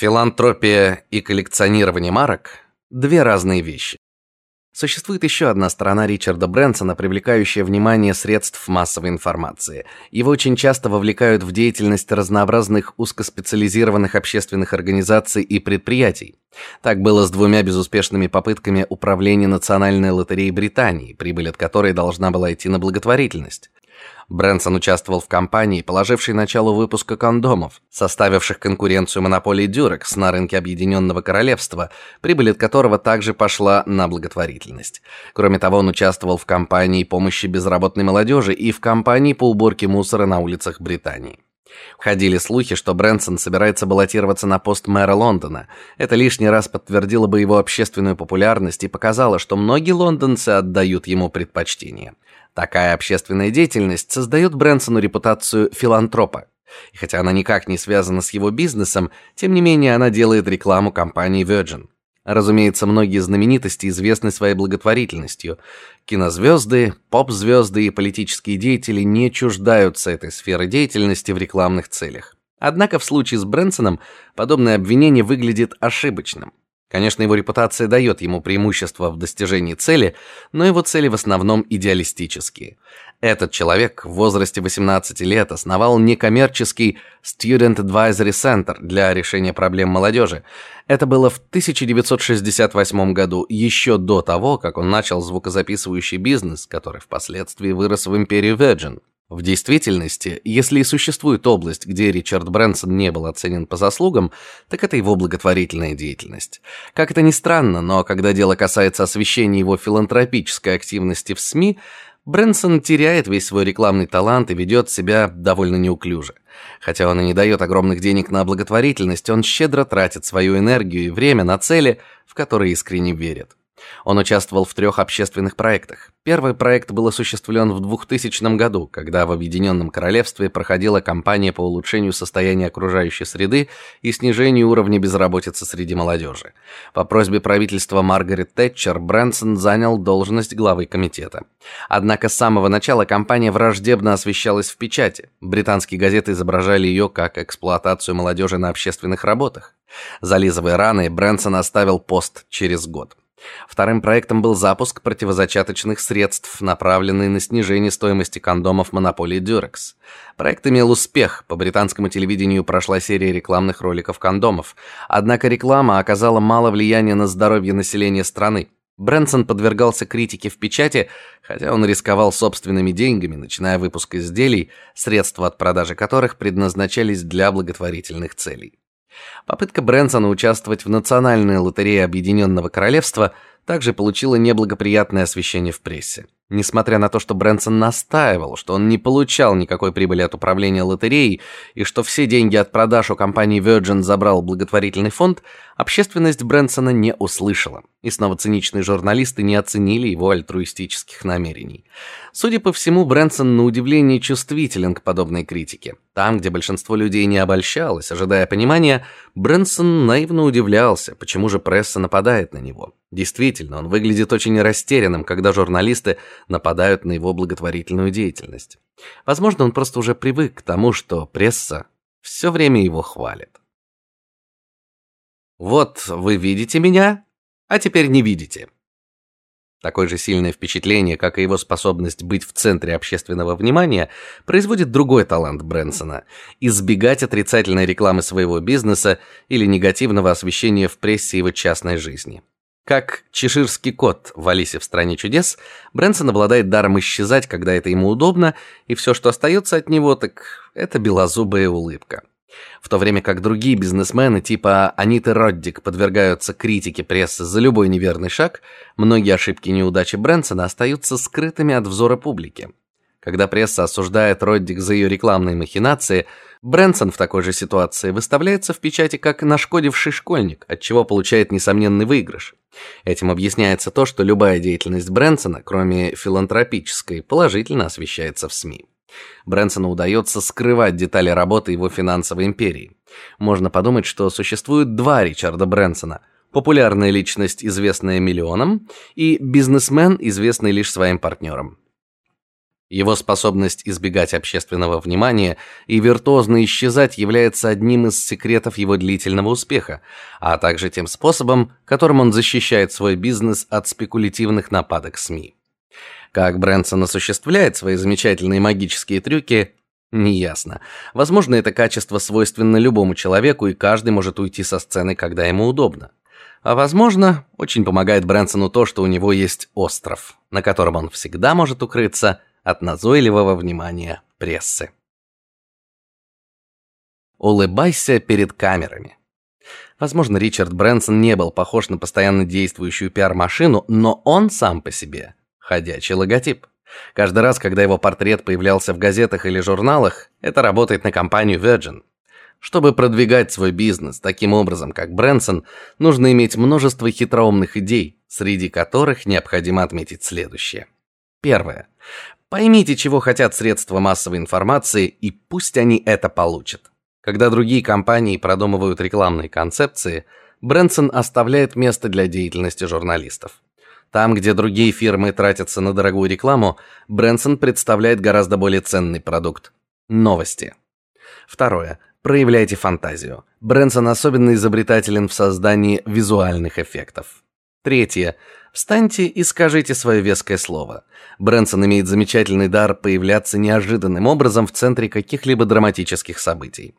Филантропия и коллекционирование марок две разные вещи. Существует еще одна сторона Ричарда Брэнсона, привлекающая внимание средств массовой информации. Его очень часто вовлекают в деятельность разнообразных узкоспециализированных общественных организаций и предприятий. Так было с двумя безуспешными попытками управления Национальной лотереей Британии, прибыль от которой должна была идти на благотворительность. Брэнсон участвовал в кампании, положившей начало выпуска кондомов, составивших конкуренцию монополии Durex на рынке Объединенного Королевства, прибыль от которого также пошла на благотворительность. Кроме того, он участвовал в кампании помощи безработной молодежи и в кампании по уборке мусора на улицах Британии. Ходили слухи, что Брэнсон собирается баллотироваться на пост мэра Лондона. Это лишний раз подтвердило бы его общественную популярность и показало, что многие лондонцы отдают ему предпочтение. Такая общественная деятельность создает Брэнсону репутацию филантропа. И хотя она никак не связана с его бизнесом, тем не менее она делает рекламу компании Virgin. Разумеется, многие знаменитости известны своей благотворительностью. Кинозвезды, поп-звезды и политические деятели не чуждаются этой сферы деятельности в рекламных целях. Однако в случае с Брэнсоном подобное обвинение выглядит ошибочным. Конечно, его репутация дает ему преимущество в достижении цели, но его цели в основном идеалистические. Этот человек в возрасте 18 лет основал некоммерческий Student Advisory Center для решения проблем молодежи. Это было в 1968 году, еще до того, как он начал звукозаписывающий бизнес, который впоследствии вырос в империю Virgin. В действительности, если и существует область, где Ричард Брэнсон не был оценен по заслугам, так это его благотворительная деятельность. Как это ни странно, но когда дело касается освещения его филантропической активности в СМИ, Брэнсон теряет весь свой рекламный талант и ведет себя довольно неуклюже. Хотя он и не дает огромных денег на благотворительность, он щедро тратит свою энергию и время на цели, в которые искренне верит. Он участвовал в трех общественных проектах. Первый проект был осуществлен в 2000 году, когда в Объединенном Королевстве проходила кампания по улучшению состояния окружающей среды и снижению уровня безработицы среди молодежи. По просьбе правительства Маргарет Тэтчер Брэнсон занял должность главы комитета. Однако с самого начала кампания враждебно освещалась в печати. Британские газеты изображали ее как эксплуатацию молодежи на общественных работах. Зализывая раны, Брэнсон оставил пост через год. Вторым проектом был запуск противозачаточных средств, направленный на снижение стоимости кондомов монополии Durex. Проект имел успех. По британскому телевидению прошла серия рекламных роликов кондомов. Однако реклама оказала мало влияния на здоровье населения страны. Брэнсон подвергался критике в печати, хотя он рисковал собственными деньгами, начиная выпуск изделий, средства от продажи которых предназначались для благотворительных целей. Попытка Брэнсона участвовать в национальной лотерее Объединенного Королевства также получила неблагоприятное освещение в прессе. Несмотря на то, что Брэнсон настаивал, что он не получал никакой прибыли от управления лотереей и что все деньги от продаж у компании Virgin забрал благотворительный фонд, общественность Брэнсона не услышала, и снова циничные журналисты не оценили его альтруистических намерений. Судя по всему, Брэнсон на удивление чувствителен к подобной критике. Там, где большинство людей не обольщалось, ожидая понимания, Брэнсон наивно удивлялся, почему же пресса нападает на него. Действительно, он выглядит очень растерянным, когда журналисты нападают на его благотворительную деятельность. Возможно, он просто уже привык к тому, что пресса все время его хвалит. Вот вы видите меня, а теперь не видите. Такое же сильное впечатление, как и его способность быть в центре общественного внимания, производит другой талант Брэнсона избегать отрицательной рекламы своего бизнеса или негативного освещения в прессе его частной жизни. Как чеширский кот в Алисе в стране чудес, Брэнсон обладает даром исчезать, когда это ему удобно, и все, что остается от него, так это белозубая улыбка. В то время как другие бизнесмены типа Аниты Роддик подвергаются критике прессы за любой неверный шаг, многие ошибки и неудачи Брэнсона остаются скрытыми от взора публики. Когда пресса осуждает Роддик за ее рекламные махинации, Брэнсон в такой же ситуации выставляется в печати как нашкодивший школьник, от чего получает несомненный выигрыш. Этим объясняется то, что любая деятельность Брэнсона, кроме филантропической, положительно освещается в СМИ. Брэнсону удается скрывать детали работы его финансовой империи. Можно подумать, что существует два Ричарда Брэнсона: популярная личность, известная миллионам, и бизнесмен, известный лишь своим партнерам. Его способность избегать общественного внимания и виртуозно исчезать является одним из секретов его длительного успеха, а также тем способом, которым он защищает свой бизнес от спекулятивных нападок СМИ. Как Брэнсон осуществляет свои замечательные магические трюки, неясно. Возможно, это качество свойственно любому человеку, и каждый может уйти со сцены, когда ему удобно. А возможно, очень помогает Брэнсону то, что у него есть остров, на котором он всегда может укрыться от назойливого внимания прессы. Улыбайся перед камерами. Возможно, Ричард Брэнсон не был похож на постоянно действующую пиар-машину, но он сам по себе ходячий логотип. Каждый раз, когда его портрет появлялся в газетах или журналах, это работает на компанию Virgin. Чтобы продвигать свой бизнес таким образом, как Брэнсон, нужно иметь множество хитроумных идей, среди которых необходимо отметить следующее. Первое. Поймите, чего хотят средства массовой информации, и пусть они это получат. Когда другие компании продумывают рекламные концепции, Брэнсон оставляет место для деятельности журналистов. Там, где другие фирмы тратятся на дорогую рекламу, Брэнсон представляет гораздо более ценный продукт новости. Второе. Проявляйте фантазию. Брэнсон особенно изобретателен в создании визуальных эффектов. Третье. Встаньте и скажите свое веское слово. Брэнсон имеет замечательный дар появляться неожиданным образом в центре каких-либо драматических событий.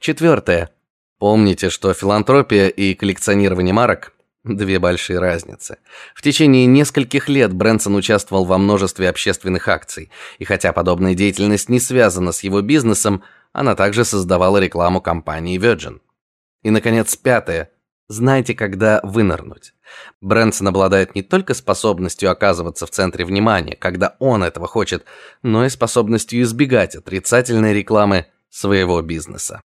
Четвертое. Помните, что филантропия и коллекционирование марок две большие разницы. В течение нескольких лет Брэнсон участвовал во множестве общественных акций, и хотя подобная деятельность не связана с его бизнесом, она также создавала рекламу компании Virgin. И наконец, пятое. Знайте, когда вынырнуть. Брэнсон обладает не только способностью оказываться в центре внимания, когда он этого хочет, но и способностью избегать отрицательной рекламы своего бизнеса.